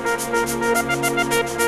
Música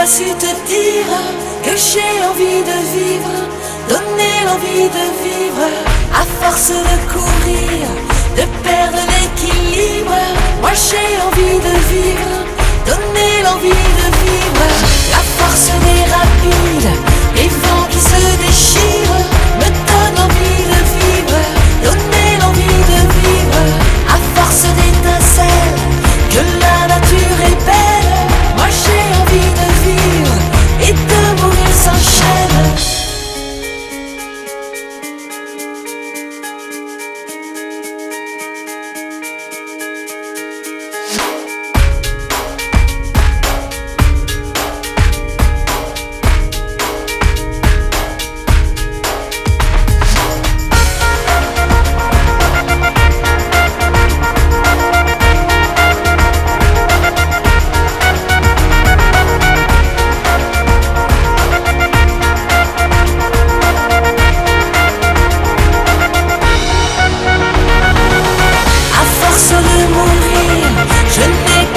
Pas su te dire que j'ai envie de vivre, donner l'envie de vivre, à force de courir,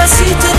necesito